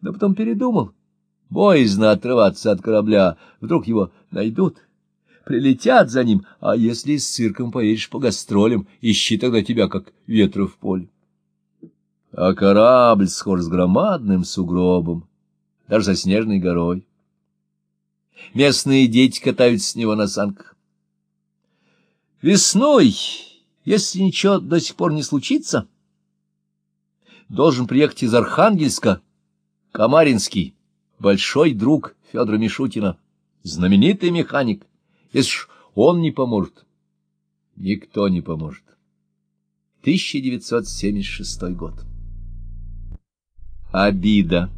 но потом передумал. Боязно отрываться от корабля, вдруг его найдут, прилетят за ним, а если с цирком поедешь по гастролям, ищи тогда тебя, как ветра в поле. А корабль схож с громадным сугробом, даже со снежной горой. Местные дети катаются с него на санках. Весной, если ничего до сих пор не случится, должен приехать из Архангельска Камаринский, большой друг Федора Мишутина, знаменитый механик. Если ж он не поможет, никто не поможет. 1976 год. Обида.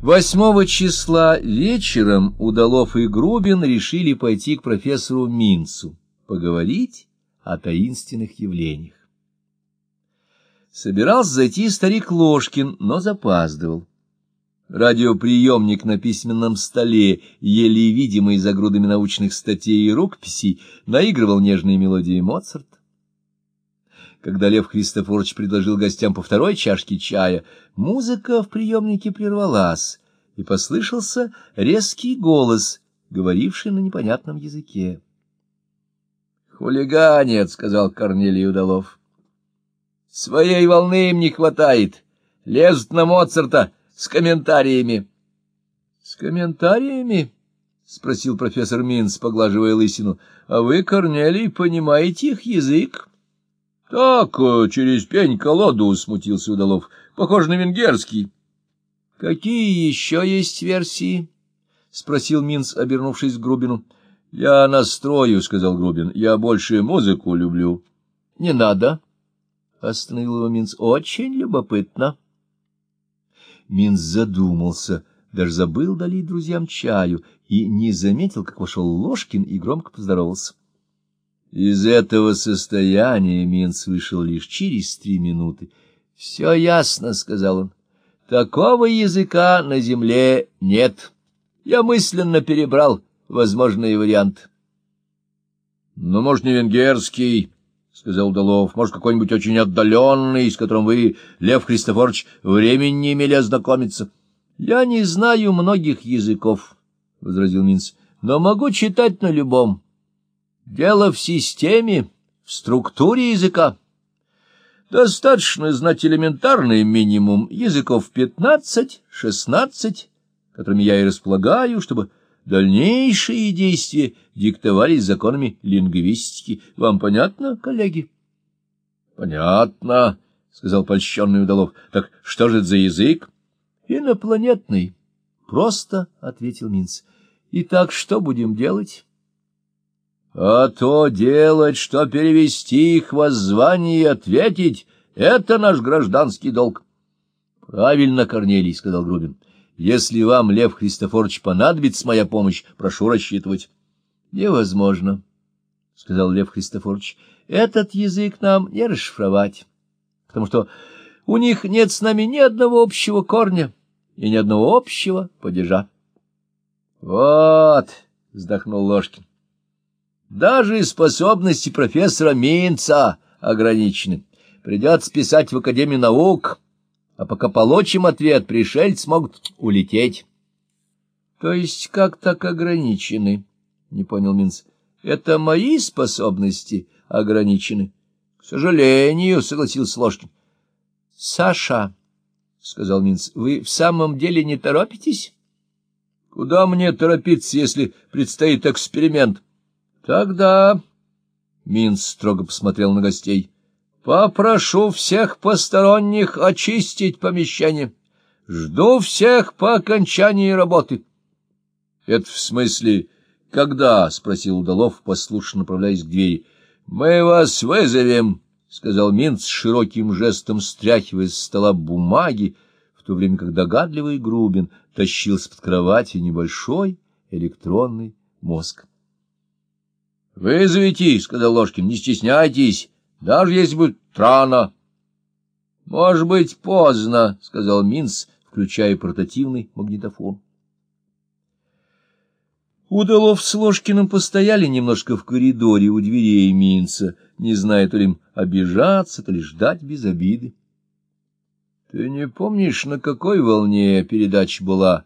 Восьмого числа вечером Удалов и Грубин решили пойти к профессору Минцу, поговорить о таинственных явлениях. Собирался зайти старик Ложкин, но запаздывал. Радиоприемник на письменном столе, еле видимый за грудами научных статей и рукописей, наигрывал нежные мелодии Моцарта. Когда Лев Христофорович предложил гостям по второй чашке чая, музыка в приемнике прервалась, и послышался резкий голос, говоривший на непонятном языке. «Хулиганец», — сказал Корнелий Удалов. «Своей волны им не хватает. Лезут на Моцарта с комментариями». «С комментариями?» — спросил профессор Минц, поглаживая лысину. «А вы, Корнелий, понимаете их язык?» — Так, э, через пень-колоду, — смутился Удалов. — Похоже на венгерский. — Какие еще есть версии? — спросил Минц, обернувшись к Грубину. — Я настрою, — сказал Грубин. — Я больше музыку люблю. — Не надо, — остановил его Минц. — Очень любопытно. Минц задумался, даже забыл долить друзьям чаю и не заметил, как вошел Ложкин и громко поздоровался. Из этого состояния Минц вышел лишь через три минуты. — Все ясно, — сказал он. — Такого языка на земле нет. Я мысленно перебрал возможные варианты. — Ну, может, не венгерский, — сказал Удалов, — может, какой-нибудь очень отдаленный, с которым вы, Лев Христофорович, времени не имели ознакомиться. — Я не знаю многих языков, — возразил Минц, — но могу читать на любом. Дело в системе, в структуре языка. Достаточно знать элементарный минимум языков пятнадцать-шестнадцать, которыми я и располагаю, чтобы дальнейшие действия диктовались законами лингвистики. Вам понятно, коллеги? — Понятно, — сказал польщенный Удалов. — Так что же это за язык? — Инопланетный. — Просто, — ответил Минц. — Итак, что будем делать? А то делать, что перевести их воззвание и ответить — это наш гражданский долг. — Правильно, Корнелий, — сказал Грубин. — Если вам, Лев Христофорович, понадобится моя помощь, прошу рассчитывать. — Невозможно, — сказал Лев Христофорович. — Этот язык нам не расшифровать, потому что у них нет с нами ни одного общего корня и ни одного общего падежа. — Вот, — вздохнул Ложкин. Даже способности профессора Минца ограничены. Придется писать в Академию наук, а пока получим ответ, пришельцы могут улететь. — То есть как так ограничены? — не понял Минц. — Это мои способности ограничены. — К сожалению, — согласился Ложкин. — Саша, — сказал Минц, — вы в самом деле не торопитесь? — Куда мне торопиться, если предстоит эксперимент? — Тогда, — Минц строго посмотрел на гостей, — попрошу всех посторонних очистить помещение. Жду всех по окончании работы. — Это в смысле, когда? — спросил Удалов, послушно направляясь к двери. — Мы вас вызовем, — сказал Минц широким жестом, стряхивая с стола бумаги, в то время как догадливый Грубин тащил с-под кровати небольшой электронный мозг. — Вызовите, — сказал Ложкин, — не стесняйтесь, даже если будет рано. — Может быть, поздно, — сказал Минц, включая портативный магнитофон. Удалов с Ложкиным постояли немножко в коридоре у дверей Минца, не зная то ли им обижаться, то ли ждать без обиды. Ты не помнишь, на какой волне передача была